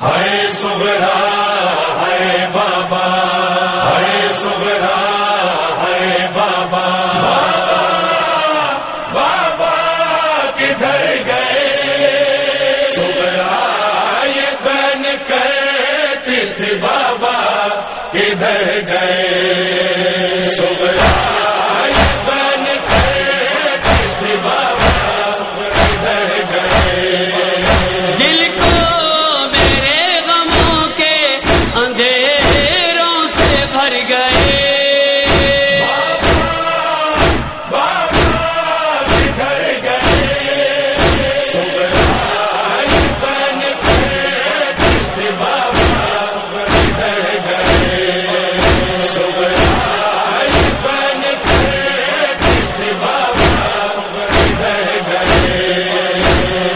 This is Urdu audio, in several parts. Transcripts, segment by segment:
ہائے سبرا ہائے بابا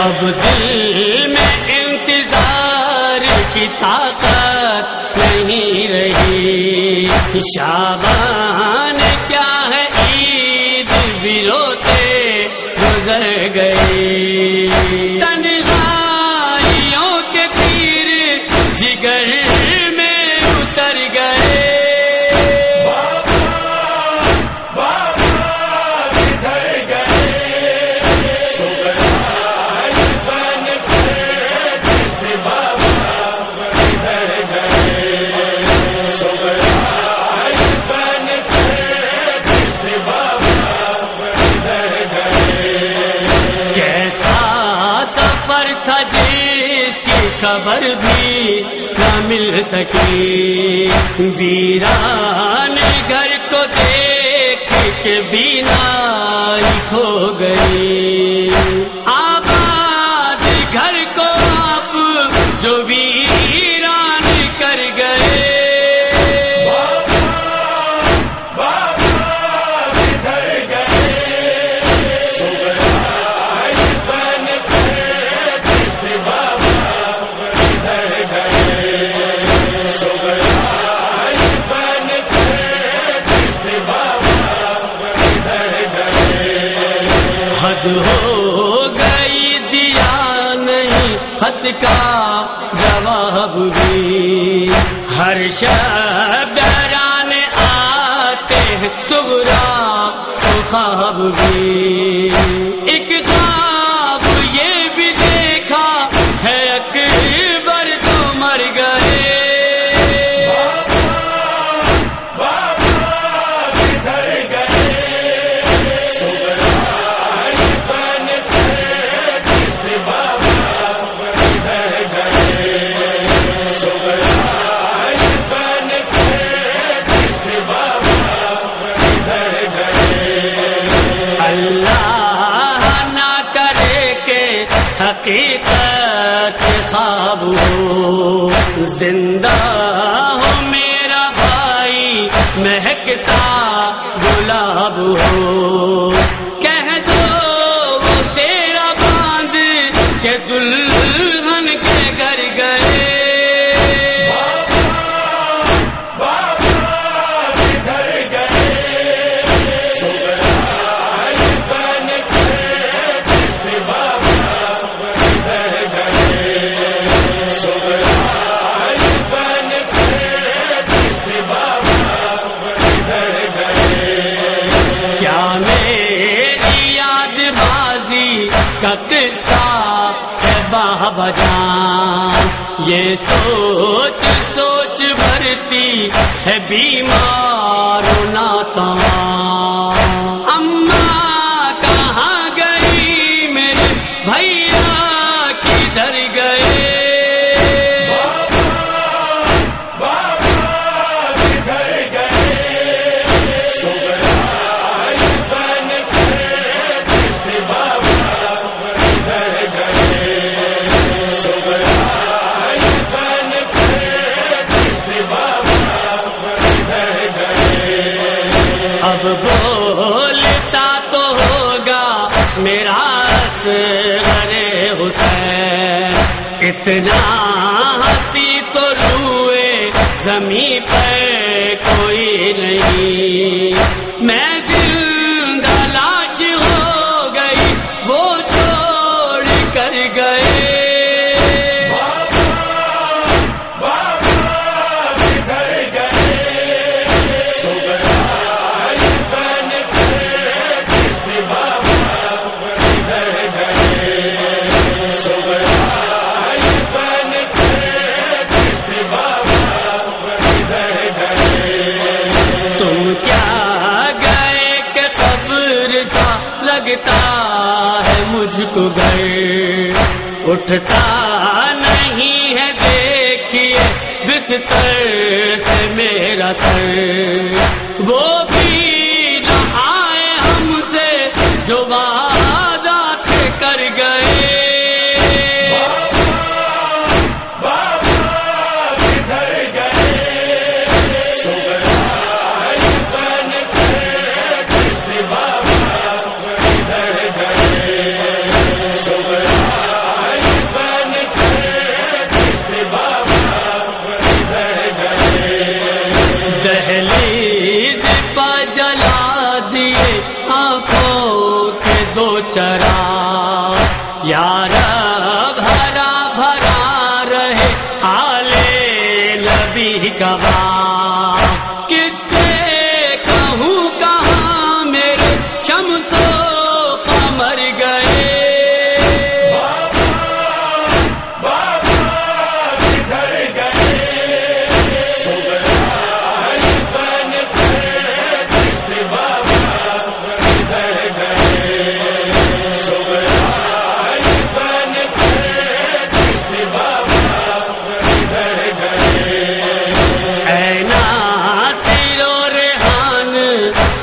اب دل میں انتظار کی طاقت نہیں رہی۔ شابان کیا ہے عید بھی روتے گزر گئی۔ خبر بھی نہ مل سکی۔ ویران گئے یاد ہو گئی دیا نہیں، خط کا جواب بھی۔ ہر شب آتے ہیں خواب بھی۔ زندہ ہو میرا بھائی مہکتا گلاب ہو۔ وجہ یہ سوچ سوچ بھرتی ہے بیمار نا تمام اتنا ہنسی تو روئے زمین پر کوئی نہیں۔ میں لگتا ہے مجھ کو گھر۔ اٹھتا نہیں ہے دیکھیے بستر سے میرا سر۔ وہ چرا یار بھرا بھرا رہے آلے لبی کباب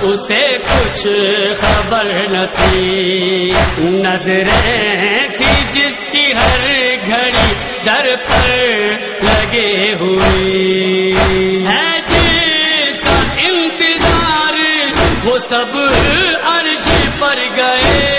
اسے کچھ خبر نہ تھی نظریں تھی جس کی ہر گھڑی در پر لگے ہوئی۔ ہے جس کا انتظار وہ سب عرش پر گئے۔